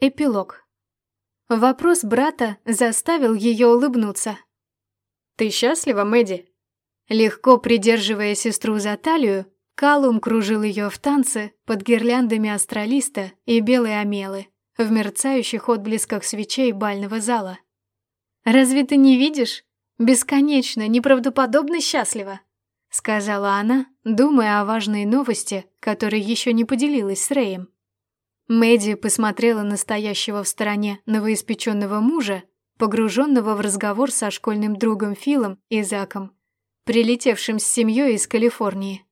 Эпилог. Вопрос брата заставил ее улыбнуться. «Ты счастлива, Мэдди?» Легко придерживая сестру за талию, Калум кружил ее в танце под гирляндами астралиста и белой амелы в мерцающих отблесках свечей бального зала. «Разве ты не видишь? Бесконечно, неправдоподобно счастлива!» Сказала она, думая о важной новости, которой еще не поделилась с Рэем. Мэдди посмотрела на стоящего в стороне новоиспеченного мужа, погруженного в разговор со школьным другом Филом и Заком, прилетевшим с семьей из Калифорнии.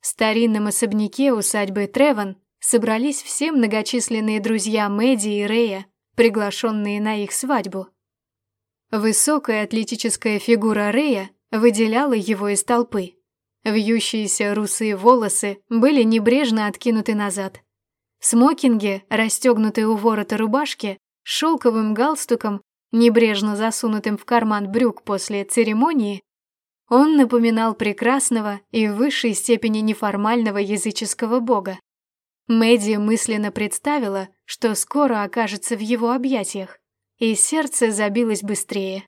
В старинном особняке усадьбы Треван собрались все многочисленные друзья Мэдди и Рэя, приглашенные на их свадьбу. Высокая атлетическая фигура Рэя выделяла его из толпы. Вьющиеся русые волосы были небрежно откинуты назад. Смокинге, расстегнутой у ворота рубашки, шелковым галстуком, небрежно засунутым в карман брюк после церемонии, он напоминал прекрасного и в высшей степени неформального языческого бога. Мэдди мысленно представила, что скоро окажется в его объятиях, и сердце забилось быстрее.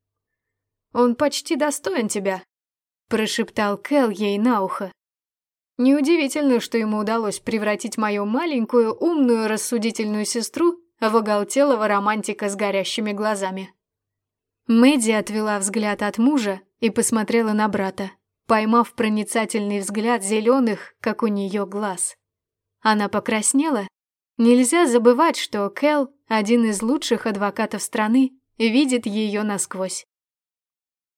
«Он почти достоин тебя», — прошептал Кэл ей на ухо. Неудивительно, что ему удалось превратить мою маленькую, умную, рассудительную сестру в оголтелого романтика с горящими глазами. Мэдди отвела взгляд от мужа и посмотрела на брата, поймав проницательный взгляд зеленых, как у нее, глаз. Она покраснела. Нельзя забывать, что Кэл, один из лучших адвокатов страны, видит ее насквозь.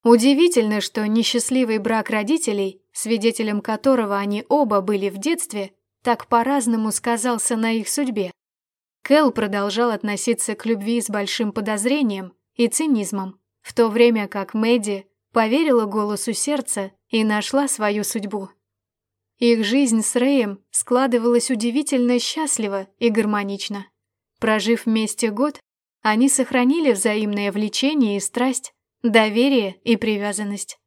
Удивительно, что несчастливый брак родителей, свидетелем которого они оба были в детстве, так по-разному сказался на их судьбе. Кэл продолжал относиться к любви с большим подозрением и цинизмом, в то время как Мэдди поверила голосу сердца и нашла свою судьбу. Их жизнь с Рэем складывалась удивительно счастливо и гармонично. Прожив вместе год, они сохранили взаимное влечение и страсть, доверие и привязанность.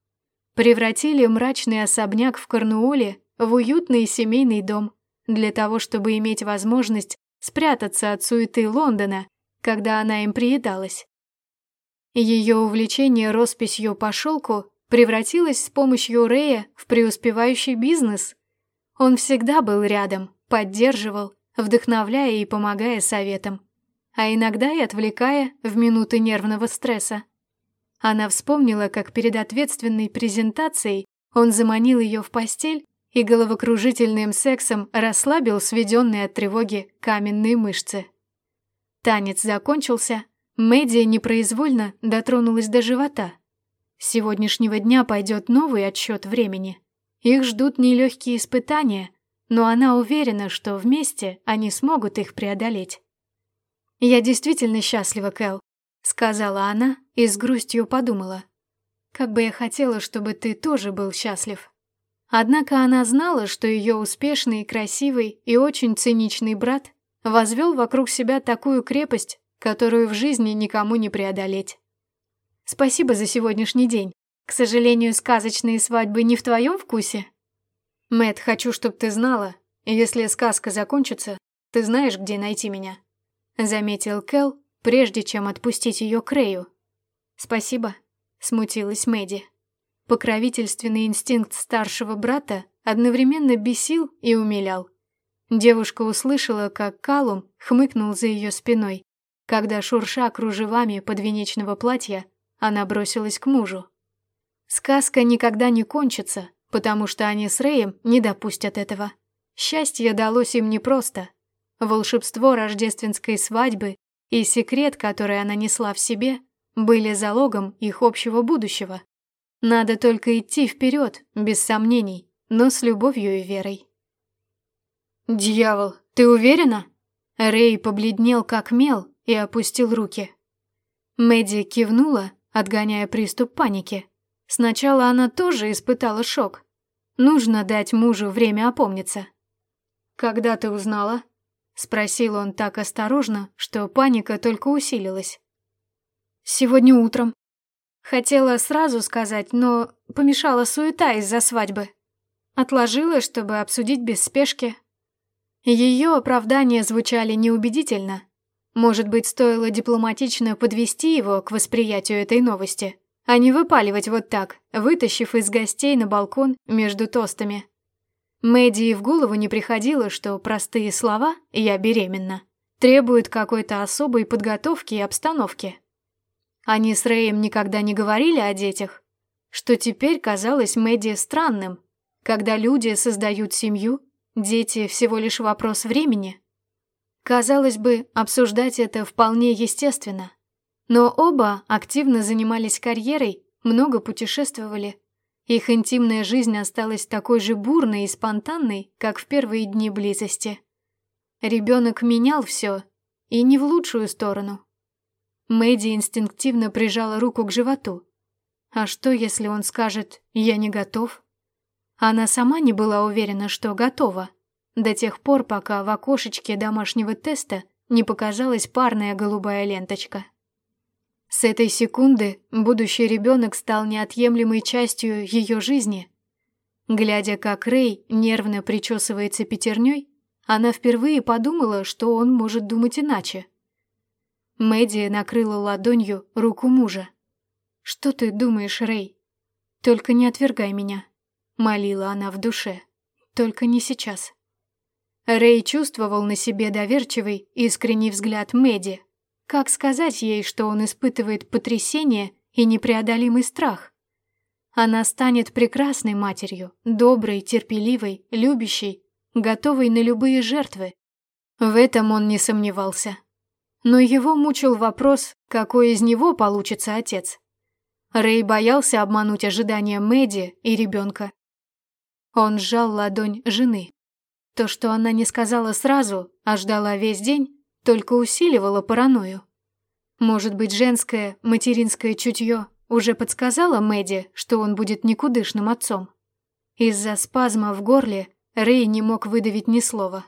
Превратили мрачный особняк в Корнуоле в уютный семейный дом для того, чтобы иметь возможность спрятаться от суеты Лондона, когда она им приедалась. Ее увлечение росписью по шелку превратилось с помощью Рэя в преуспевающий бизнес. Он всегда был рядом, поддерживал, вдохновляя и помогая советам, а иногда и отвлекая в минуты нервного стресса. Она вспомнила, как перед ответственной презентацией он заманил ее в постель и головокружительным сексом расслабил сведенные от тревоги каменные мышцы. Танец закончился, Мэдди непроизвольно дотронулась до живота. С сегодняшнего дня пойдет новый отсчет времени. Их ждут нелегкие испытания, но она уверена, что вместе они смогут их преодолеть. «Я действительно счастлива, Кэл», — сказала она и с грустью подумала. «Как бы я хотела, чтобы ты тоже был счастлив». Однако она знала, что ее успешный, красивый и очень циничный брат возвел вокруг себя такую крепость, которую в жизни никому не преодолеть. Спасибо за сегодняшний день. К сожалению, сказочные свадьбы не в твоем вкусе. Мэт, хочу, чтобы ты знала, если сказка закончится, ты знаешь, где найти меня. Заметил Кел, прежде чем отпустить ее к Рэю. «Спасибо», — смутилась Мэдди. Покровительственный инстинкт старшего брата одновременно бесил и умилял. Девушка услышала, как Калум хмыкнул за ее спиной, когда, шурша кружевами подвенечного платья, она бросилась к мужу. Сказка никогда не кончится, потому что они с Рэем не допустят этого. Счастье далось им непросто. Волшебство рождественской свадьбы и секрет, который она несла в себе, были залогом их общего будущего. Надо только идти вперед, без сомнений, но с любовью и верой. «Дьявол, ты уверена?» Рэй побледнел как мел и опустил руки. Мэдди кивнула, отгоняя приступ паники. Сначала она тоже испытала шок. Нужно дать мужу время опомниться. «Когда ты узнала?» Спросил он так осторожно, что паника только усилилась. «Сегодня утром». Хотела сразу сказать, но помешала суета из-за свадьбы. Отложила, чтобы обсудить без спешки. Ее оправдания звучали неубедительно. Может быть, стоило дипломатично подвести его к восприятию этой новости, а не выпаливать вот так, вытащив из гостей на балкон между тостами. Мэдди и в голову не приходило, что простые слова «я беременна» требуют какой-то особой подготовки и обстановки. Они с Рэем никогда не говорили о детях, что теперь казалось Мэдди странным, когда люди создают семью, дети всего лишь вопрос времени. Казалось бы, обсуждать это вполне естественно. Но оба активно занимались карьерой, много путешествовали. Их интимная жизнь осталась такой же бурной и спонтанной, как в первые дни близости. Ребенок менял все, и не в лучшую сторону. Мэдди инстинктивно прижала руку к животу. А что, если он скажет «я не готов»? Она сама не была уверена, что готова, до тех пор, пока в окошечке домашнего теста не показалась парная голубая ленточка. С этой секунды будущий ребенок стал неотъемлемой частью ее жизни. Глядя, как Рэй нервно причесывается пятерней, она впервые подумала, что он может думать иначе. Мэдди накрыла ладонью руку мужа. «Что ты думаешь, Рэй? Только не отвергай меня», — молила она в душе. «Только не сейчас». Рэй чувствовал на себе доверчивый, искренний взгляд Мэдди. Как сказать ей, что он испытывает потрясение и непреодолимый страх? Она станет прекрасной матерью, доброй, терпеливой, любящей, готовой на любые жертвы. В этом он не сомневался. Но его мучил вопрос, какой из него получится отец. Рэй боялся обмануть ожидания Мэдди и ребенка. Он сжал ладонь жены. То, что она не сказала сразу, а ждала весь день, только усиливало паранойю. Может быть, женское, материнское чутье уже подсказало Мэдди, что он будет никудышным отцом. Из-за спазма в горле Рэй не мог выдавить ни слова.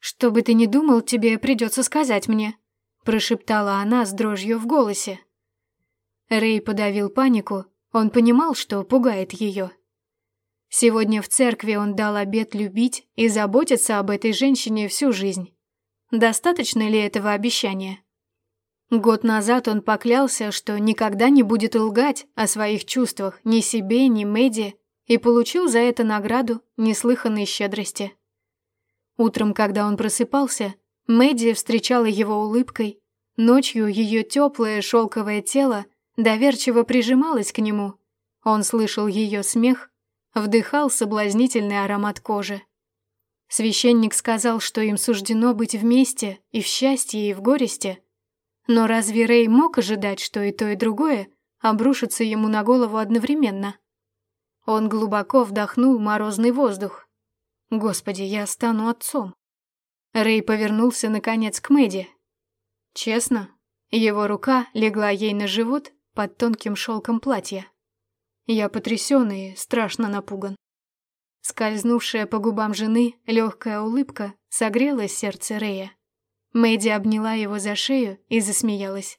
«Что бы ты ни думал, тебе придется сказать мне», прошептала она с дрожью в голосе. Рэй подавил панику, он понимал, что пугает ее. Сегодня в церкви он дал обет любить и заботиться об этой женщине всю жизнь. Достаточно ли этого обещания? Год назад он поклялся, что никогда не будет лгать о своих чувствах ни себе, ни Мэдди, и получил за это награду неслыханной щедрости. Утром, когда он просыпался, Мэдди встречала его улыбкой, ночью ее теплое шелковое тело доверчиво прижималось к нему. Он слышал ее смех вдыхал соблазнительный аромат кожи. Священник сказал, что им суждено быть вместе и в счастье, и в горести. Но разве Рэй мог ожидать, что и то, и другое обрушится ему на голову одновременно? Он глубоко вдохнул морозный воздух. «Господи, я стану отцом». Рэй повернулся, наконец, к Мэдди. Честно, его рука легла ей на живот под тонким шелком платья. Я потрясен и страшно напуган. Скользнувшая по губам жены легкая улыбка согрела сердце Рея. Мэдди обняла его за шею и засмеялась.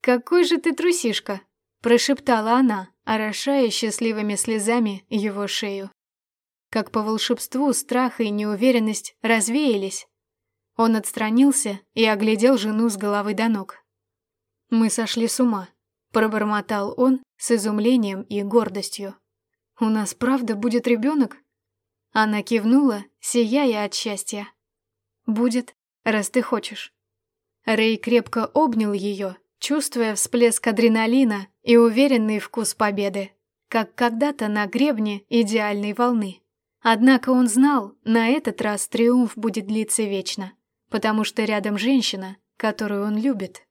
«Какой же ты трусишка!» – прошептала она, орошая счастливыми слезами его шею. Как по волшебству страх и неуверенность развеялись. Он отстранился и оглядел жену с головы до ног. «Мы сошли с ума», Пробормотал он с изумлением и гордостью. «У нас правда будет ребенок?» Она кивнула, сияя от счастья. «Будет, раз ты хочешь». Рэй крепко обнял ее, чувствуя всплеск адреналина и уверенный вкус победы, как когда-то на гребне идеальной волны. Однако он знал, на этот раз триумф будет длиться вечно, потому что рядом женщина, которую он любит.